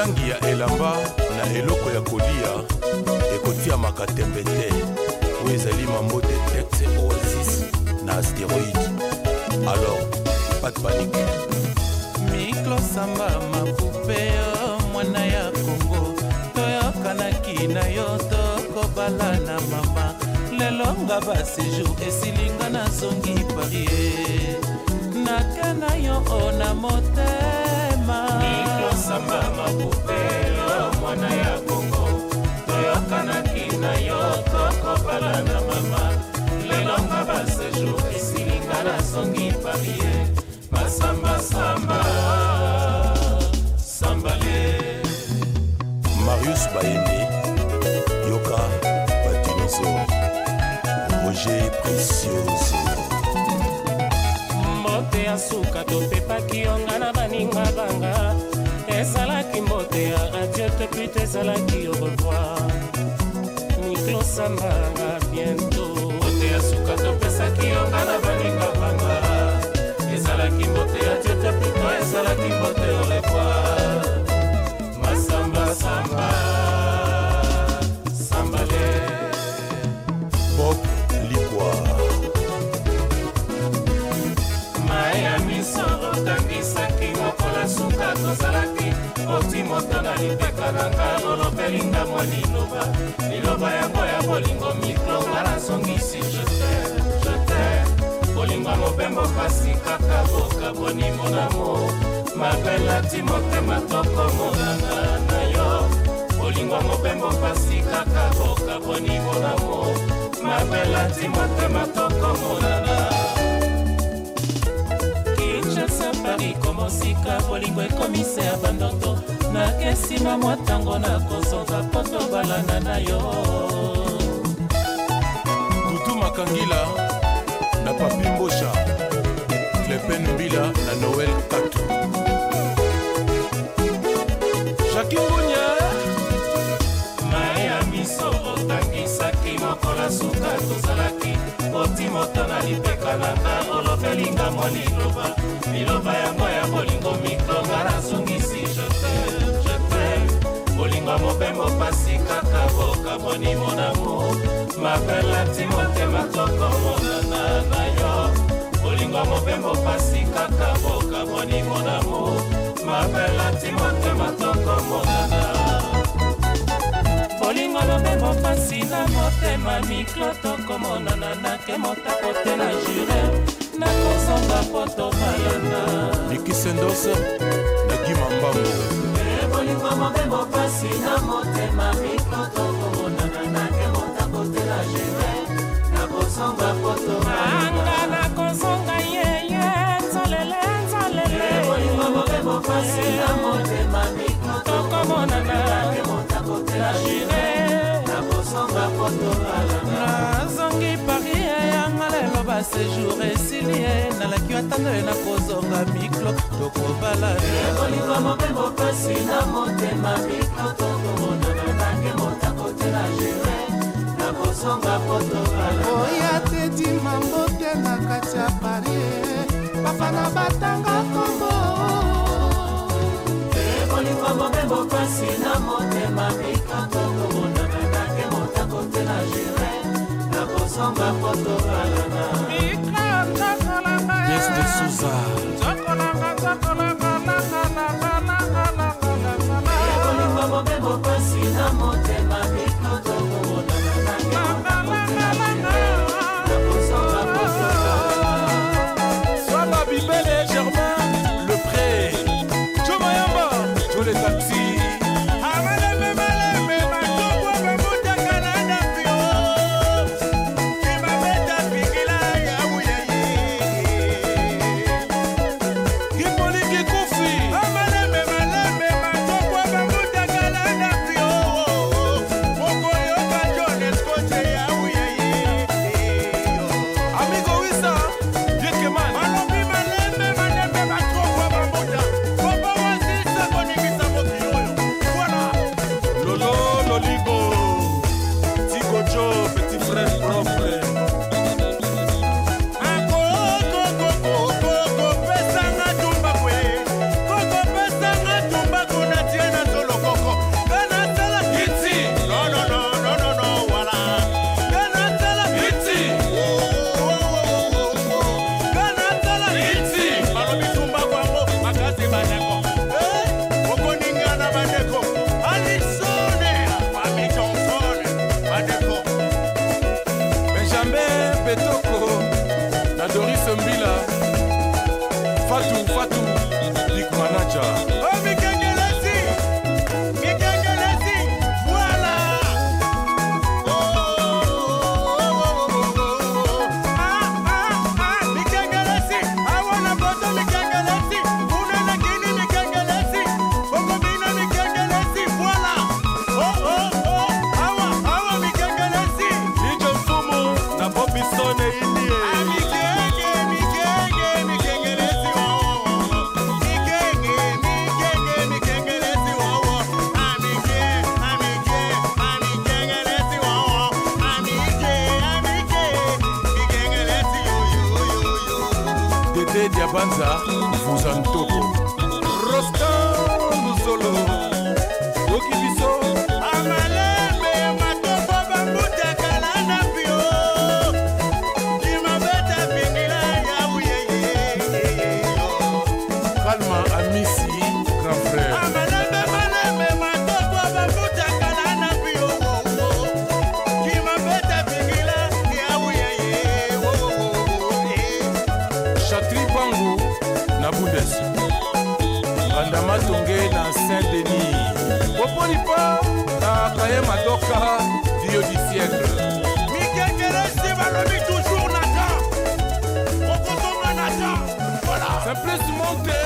langi ya elamba na eloko ya kolia ekotiamaka tembe te oyo ezali mambo de texe oasis na astéroïde alors pas de panique miklosamba mapupe mwana ya kongo toyokanaki na yo tokobala na mama lelonga basejour esilinga nazongi parie naka na yo o na motere nikosamba makupelo mwana ya kongo toyokanaki na yo tokobala na mama lelonga basejour esilinga nazongi parie masambasamba sambale marius bayembi yoka batinosaure roger précieuse mote ya suka topepaki yonga na naningakanga ezalaki moteya adio depuis te ezalaki au revoir miklo sambanga biento moteya suka topesaki yonga na baningakanga ezalaki moteya adio depuis to ezalaki mote au revoir masambasamba sambale bob likwa mae ya miso otangisaki lokola suka tozalaki oti moto na lipeka na nga lolobelinga mwa liloba liloba yango ya bolingo miklonga nasongisi jete jete bolingo mobembo pasi kaka bokabonimo namo mabelati motema tokomonanga na yo bolingo mobembo pasi kaka bokabonimo namo mabelati motema tokomonanga tika bolingo ekomise ya bandoto nakesima mwa ntango nakozonga mpoto balanda na yo tutu makangila na papimo na suka tozalaki kotimoto na lipeka na nga olobelingamwa liloba liloba yango ya bolingo mikonga nazongisi jete jete bolingo mobembo pasi kaka bokamoni monamo mabelati motema tokomonana na yo bolingo mobembo pasi kaka bokamoni monamo mabelati motema tokomonana kasi na motema miklo tokomonana nakemota kote na jure nakozonga po tobalana likisendose nagima mbango ebolingo eh, mobembo pasi nazongi paris eyanga lelo basejour esili ye nalaki atandele na kozonga miklo tokobalangolingo mobembo mpasi na motema miklo tokomonana ndange motakotela jere nakozonga potobaoya tedi mambopia na kati ya paris papa na batanga kombo bolingo mobembo mpasi na basomba po tobalana mikra ya banza vuza ntoko rostan zolo yoki biso amalembe ya matoko babutakala na bio imabeta bingila yauyeyeye kalma amisi na bundes banda matonge na saint denis popolipa na kaye madoka dio du siècle mikekelesi balobi toujours nata okozonga nata voilà simplesement te